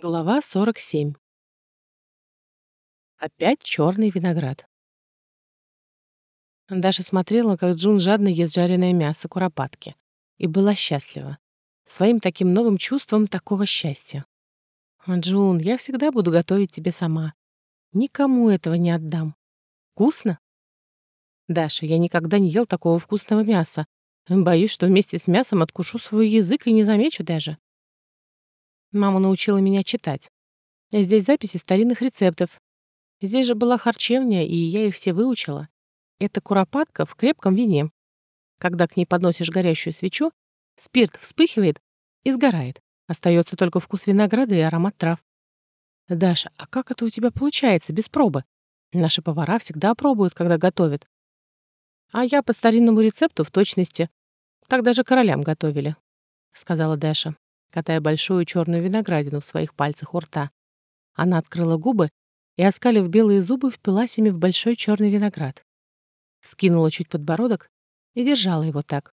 Глава 47. Опять черный виноград. Даша смотрела, как Джун жадно ест жареное мясо куропатки, и была счастлива. Своим таким новым чувством такого счастья. «Джун, я всегда буду готовить тебе сама. Никому этого не отдам. Вкусно?» «Даша, я никогда не ел такого вкусного мяса. Боюсь, что вместе с мясом откушу свой язык и не замечу даже». Мама научила меня читать. Здесь записи старинных рецептов. Здесь же была харчевня, и я их все выучила. Это куропатка в крепком вине. Когда к ней подносишь горящую свечу, спирт вспыхивает и сгорает. Остается только вкус винограда и аромат трав. Даша, а как это у тебя получается без пробы? Наши повара всегда пробуют, когда готовят. А я по старинному рецепту в точности. Так даже королям готовили, сказала Даша катая большую черную виноградину в своих пальцах у рта. Она открыла губы и, оскалив белые зубы, впилась ими в большой черный виноград. Скинула чуть подбородок и держала его так.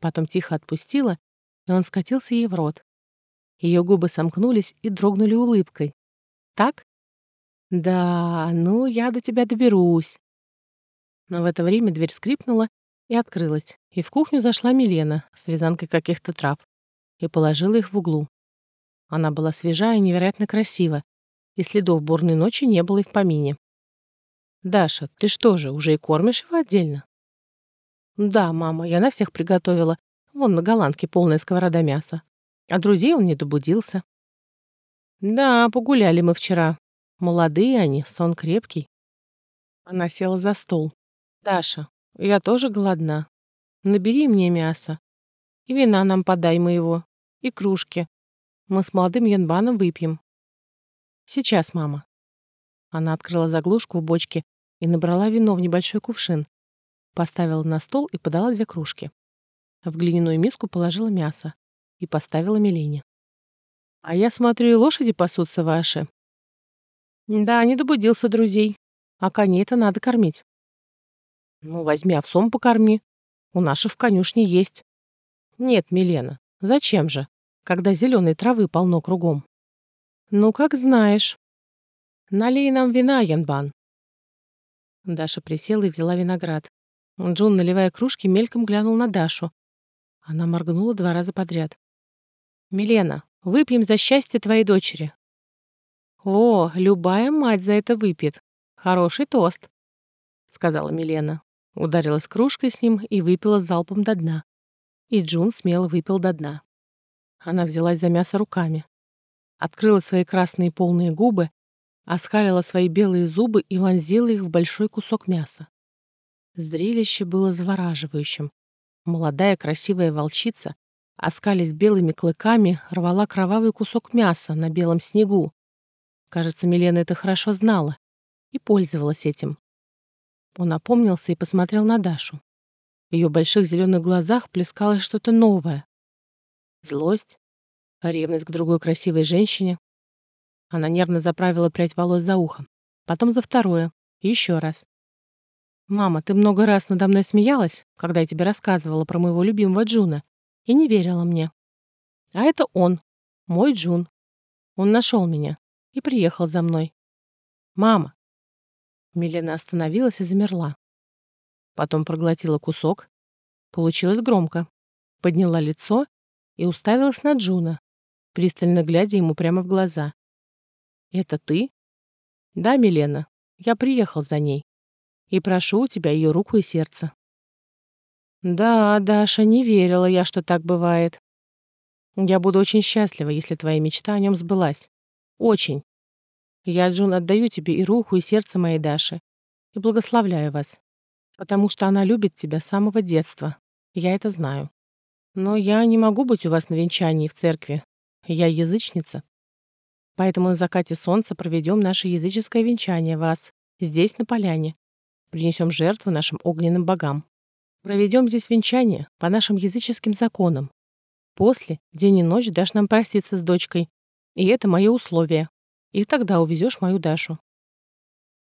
Потом тихо отпустила, и он скатился ей в рот. Ее губы сомкнулись и дрогнули улыбкой. «Так?» «Да, ну, я до тебя доберусь». Но в это время дверь скрипнула и открылась, и в кухню зашла Милена с вязанкой каких-то трав и положила их в углу. Она была свежа и невероятно красива, и следов бурной ночи не было и в помине. «Даша, ты что же, уже и кормишь его отдельно?» «Да, мама, я на всех приготовила. Вон на голландке полная сковорода мяса. А друзей он не добудился». «Да, погуляли мы вчера. Молодые они, сон крепкий». Она села за стол. «Даша, я тоже голодна. Набери мне мясо. И вина нам подай моего. И кружки. Мы с молодым янбаном выпьем. Сейчас, мама. Она открыла заглушку в бочке и набрала вино в небольшой кувшин. Поставила на стол и подала две кружки. В глиняную миску положила мясо и поставила Милене. «А я смотрю, и лошади пасутся ваши». «Да, не добудился друзей. А коней-то надо кормить». «Ну, возьми овсом покорми. У наших в конюшне есть. Нет, Милена, зачем же, когда зеленой травы полно кругом? Ну, как знаешь. Налей нам вина, Янбан. Даша присела и взяла виноград. Джун, наливая кружки, мельком глянул на Дашу. Она моргнула два раза подряд. «Милена, выпьем за счастье твоей дочери». «О, любая мать за это выпьет. Хороший тост», — сказала Милена. Ударилась кружкой с ним и выпила залпом до дна и Джун смело выпил до дна. Она взялась за мясо руками, открыла свои красные полные губы, оскалила свои белые зубы и вонзила их в большой кусок мяса. Зрелище было завораживающим. Молодая красивая волчица, оскались белыми клыками, рвала кровавый кусок мяса на белом снегу. Кажется, Милена это хорошо знала и пользовалась этим. Он опомнился и посмотрел на Дашу. В ее больших зеленых глазах плескалось что-то новое. Злость, ревность к другой красивой женщине. Она нервно заправила прядь волос за ухом. Потом за второе. еще раз. «Мама, ты много раз надо мной смеялась, когда я тебе рассказывала про моего любимого Джуна, и не верила мне. А это он, мой Джун. Он нашел меня и приехал за мной. Мама!» Милена остановилась и замерла. Потом проглотила кусок. Получилось громко. Подняла лицо и уставилась на Джуна, пристально глядя ему прямо в глаза. «Это ты?» «Да, Милена. Я приехал за ней. И прошу у тебя ее руку и сердце». «Да, Даша, не верила я, что так бывает. Я буду очень счастлива, если твоя мечта о нем сбылась. Очень. Я, Джун, отдаю тебе и руку, и сердце моей Даши, и благословляю вас потому что она любит тебя с самого детства. Я это знаю. Но я не могу быть у вас на венчании в церкви. Я язычница. Поэтому на закате солнца проведем наше языческое венчание вас, здесь, на поляне. Принесем жертву нашим огненным богам. Проведем здесь венчание по нашим языческим законам. После, день и ночь, дашь нам проститься с дочкой. И это мое условие. И тогда увезешь мою Дашу.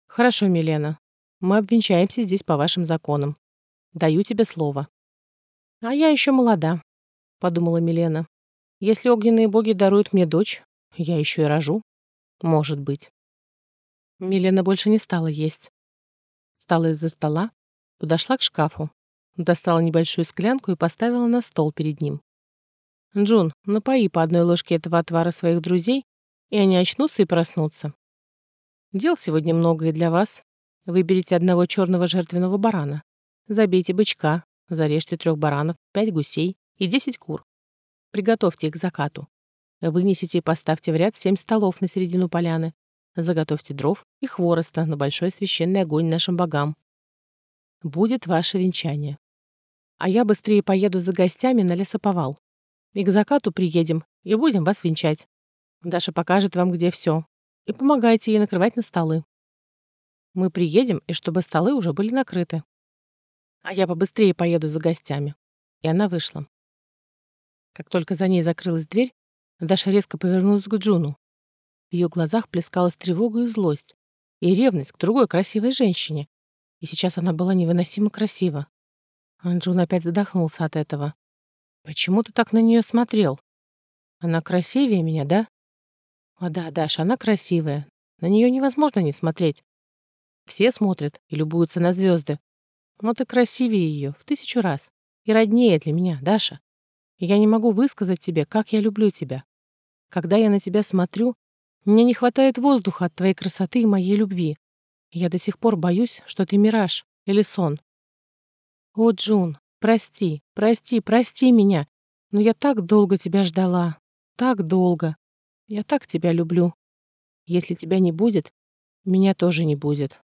Хорошо, Милена, мы обвенчаемся здесь по вашим законам. Даю тебе слово». «А я еще молода», — подумала Милена. «Если огненные боги даруют мне дочь, я еще и рожу. Может быть. Милена больше не стала есть. Встала из-за стола, подошла к шкафу, достала небольшую склянку и поставила на стол перед ним. «Джун, напои по одной ложке этого отвара своих друзей, и они очнутся и проснутся. Дел сегодня много и для вас. Выберите одного черного жертвенного барана. Забейте бычка, зарежьте трех баранов, пять гусей и десять кур. Приготовьте их к закату. Вынесите и поставьте в ряд семь столов на середину поляны. Заготовьте дров и хвороста на большой священный огонь нашим богам. Будет ваше венчание. А я быстрее поеду за гостями на лесоповал. И к закату приедем, и будем вас венчать. Даша покажет вам, где все. И помогайте ей накрывать на столы. Мы приедем, и чтобы столы уже были накрыты. А я побыстрее поеду за гостями. И она вышла. Как только за ней закрылась дверь, Даша резко повернулась к Джуну. В ее глазах плескалась тревога и злость, и ревность к другой красивой женщине. И сейчас она была невыносимо красива. Джун опять задохнулся от этого. «Почему ты так на нее смотрел? Она красивее меня, да?» «А да, Даша, она красивая. На нее невозможно не смотреть. Все смотрят и любуются на звезды. Но ты красивее ее в тысячу раз. И роднее для меня, Даша. Я не могу высказать тебе, как я люблю тебя. Когда я на тебя смотрю, мне не хватает воздуха от твоей красоты и моей любви. Я до сих пор боюсь, что ты мираж или сон. О, Джун, прости, прости, прости меня. Но я так долго тебя ждала. Так долго. Я так тебя люблю. Если тебя не будет, меня тоже не будет.